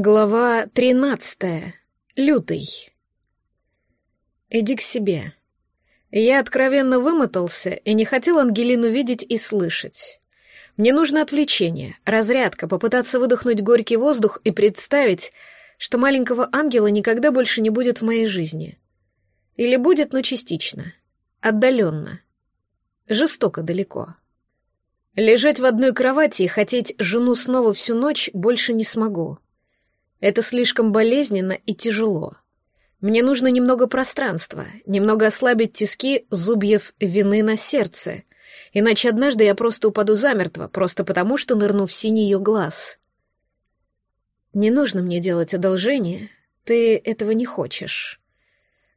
Глава тринадцатая. Лютый. Иди к себе. Я откровенно вымотался и не хотел Ангелину видеть и слышать. Мне нужно отвлечение, разрядка, попытаться выдохнуть горький воздух и представить, что маленького ангела никогда больше не будет в моей жизни. Или будет, но частично, отдаленно, жестоко далеко. Лежать в одной кровати и хотеть жену снова всю ночь больше не смогу. Это слишком болезненно и тяжело. Мне нужно немного пространства, немного ослабить тиски зубьев вины на сердце, иначе однажды я просто упаду замертво, просто потому, что нырну в синий ее глаз. Не нужно мне делать одолжение, ты этого не хочешь.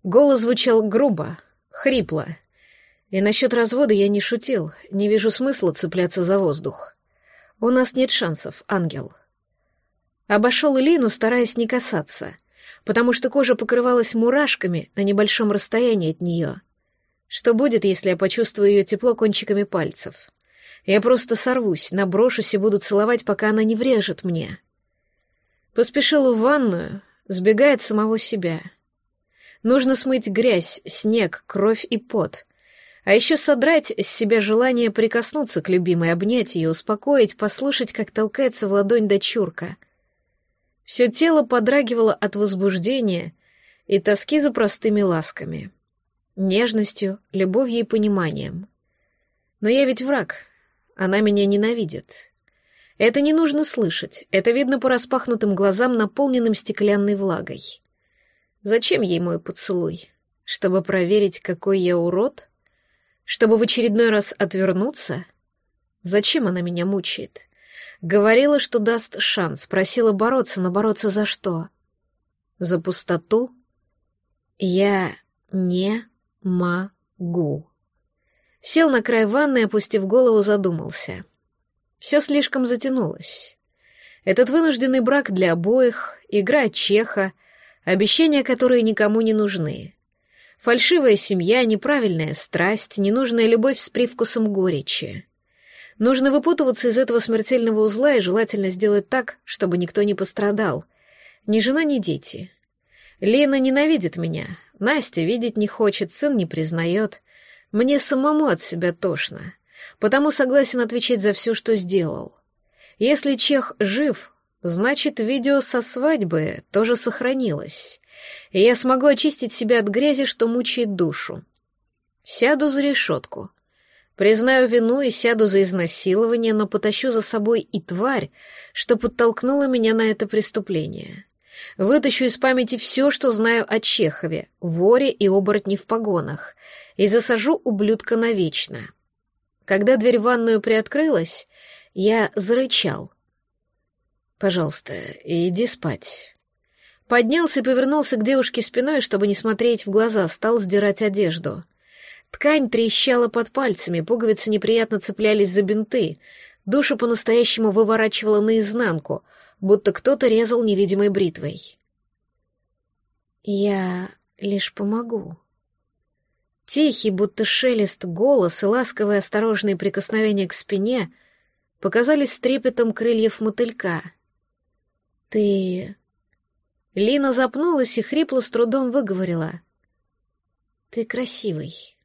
Голос звучал грубо, хрипло. И насчет развода я не шутил, не вижу смысла цепляться за воздух. У нас нет шансов, ангел. Обошел Лину, стараясь не касаться, потому что кожа покрывалась мурашками на небольшом расстоянии от нее. Что будет, если я почувствую ее тепло кончиками пальцев? Я просто сорвусь, наброшусь и буду целовать, пока она не врежет мне. Поспешила в ванную, сбегая от самого себя. Нужно смыть грязь, снег, кровь и пот. А еще содрать с себя желание прикоснуться к любимой, обнять ее, успокоить, послушать, как толкается в ладонь дочурка — все тело подрагивало от возбуждения и тоски за простыми ласками, нежностью, любовью и пониманием. Но я ведь враг, она меня ненавидит. Это не нужно слышать, это видно по распахнутым глазам, наполненным стеклянной влагой. Зачем ей мой поцелуй? Чтобы проверить, какой я урод? Чтобы в очередной раз отвернуться? Зачем она меня мучает? Говорила, что даст шанс, просила бороться, но бороться за что? За пустоту? Я не могу. Сел на край ванны опустив голову, задумался. Все слишком затянулось. Этот вынужденный брак для обоих, игра чеха, обещания, которые никому не нужны. Фальшивая семья, неправильная страсть, ненужная любовь с привкусом горечи. Нужно выпутываться из этого смертельного узла и желательно сделать так, чтобы никто не пострадал. Ни жена, ни дети. Лена ненавидит меня. Настя видеть не хочет, сын не признает. Мне самому от себя тошно. Потому согласен отвечать за все, что сделал. Если Чех жив, значит, видео со свадьбы тоже сохранилось. И я смогу очистить себя от грязи, что мучает душу. Сяду за решетку — Признаю вину и сяду за изнасилование, но потащу за собой и тварь, что подтолкнула меня на это преступление. Вытащу из памяти все, что знаю о Чехове, воре и оборотне в погонах, и засажу ублюдка навечно. Когда дверь в ванную приоткрылась, я зарычал. «Пожалуйста, иди спать». Поднялся и повернулся к девушке спиной, чтобы не смотреть в глаза, стал сдирать одежду. Ткань трещала под пальцами, пуговицы неприятно цеплялись за бинты, душу по-настоящему выворачивала наизнанку, будто кто-то резал невидимой бритвой. «Я лишь помогу». Тихий, будто шелест голос и ласковые осторожные прикосновения к спине показались трепетом крыльев мотылька. «Ты...» Лина запнулась и хрипло с трудом выговорила. «Ты красивый».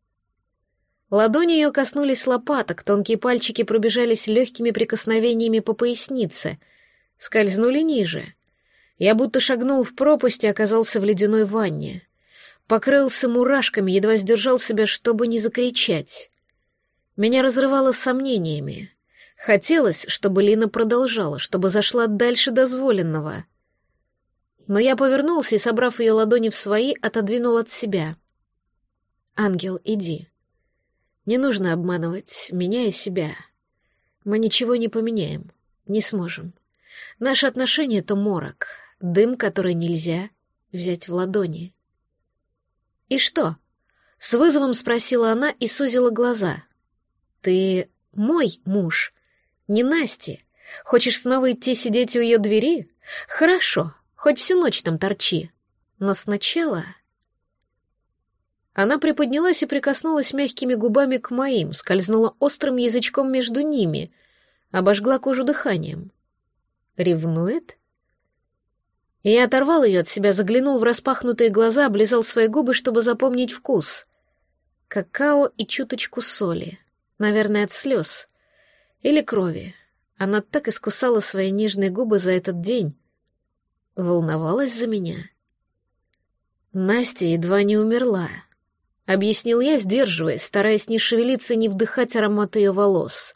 Ладони ее коснулись лопаток, тонкие пальчики пробежались легкими прикосновениями по пояснице, скользнули ниже. Я будто шагнул в пропасть и оказался в ледяной ванне. Покрылся мурашками, едва сдержал себя, чтобы не закричать. Меня разрывало сомнениями. Хотелось, чтобы Лина продолжала, чтобы зашла дальше дозволенного. Но я повернулся и, собрав ее ладони в свои, отодвинул от себя. «Ангел, иди». Не нужно обманывать меня и себя. Мы ничего не поменяем, не сможем. Наши отношения — это морок, дым, который нельзя взять в ладони. «И что?» — с вызовом спросила она и сузила глаза. «Ты мой муж, не Насти. Хочешь снова идти сидеть у ее двери? Хорошо, хоть всю ночь там торчи. Но сначала...» Она приподнялась и прикоснулась мягкими губами к моим, скользнула острым язычком между ними, обожгла кожу дыханием. Ревнует? Я оторвал ее от себя, заглянул в распахнутые глаза, облизал свои губы, чтобы запомнить вкус. Какао и чуточку соли. Наверное, от слез. Или крови. Она так искусала свои нежные губы за этот день. Волновалась за меня. Настя едва не умерла. Объяснил я, сдерживаясь, стараясь не шевелиться и не вдыхать аромат ее волос.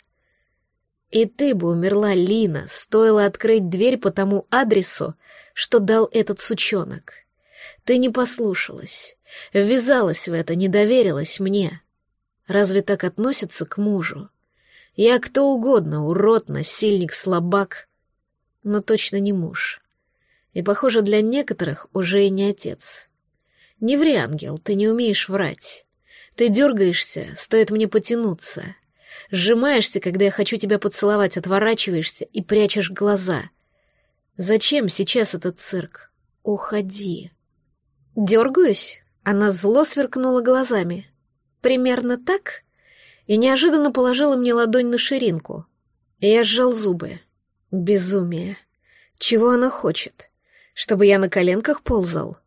И ты бы умерла, Лина, стоило открыть дверь по тому адресу, что дал этот сучонок. Ты не послушалась, ввязалась в это, не доверилась мне. Разве так относятся к мужу? Я кто угодно, урод, насильник, слабак, но точно не муж. И, похоже, для некоторых уже и не отец. Не ври, ангел, ты не умеешь врать. Ты дергаешься, стоит мне потянуться. Сжимаешься, когда я хочу тебя поцеловать, отворачиваешься и прячешь глаза — Зачем сейчас этот цирк? Уходи. Дергаюсь? Она зло сверкнула глазами. Примерно так? И неожиданно положила мне ладонь на ширинку. Я сжал зубы. Безумие. Чего она хочет? Чтобы я на коленках ползал?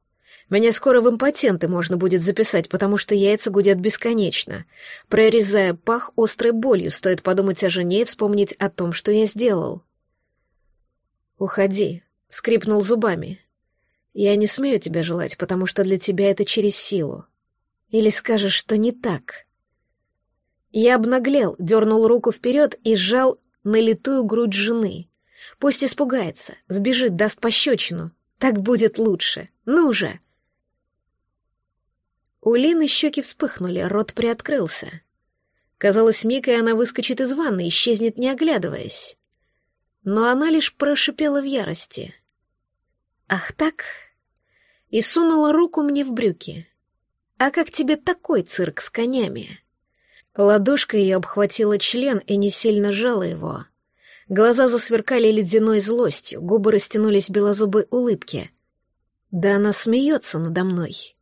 Меня скоро в импотенты можно будет записать, потому что яйца гудят бесконечно. Прорезая пах острой болью, стоит подумать о жене и вспомнить о том, что я сделал. «Уходи», — скрипнул зубами. «Я не смею тебя желать, потому что для тебя это через силу. Или скажешь, что не так?» Я обнаглел, дернул руку вперед и сжал налитую грудь жены. Пусть испугается, сбежит, даст пощечину. Так будет лучше. Ну же!» У Лины щеки вспыхнули, рот приоткрылся. Казалось, миг, и она выскочит из ванны, исчезнет, не оглядываясь но она лишь прошипела в ярости. «Ах так?» И сунула руку мне в брюки. «А как тебе такой цирк с конями?» Ладошкой ее обхватила член и не сильно сжала его. Глаза засверкали ледяной злостью, губы растянулись белозубой улыбки. Да она смеется надо мной.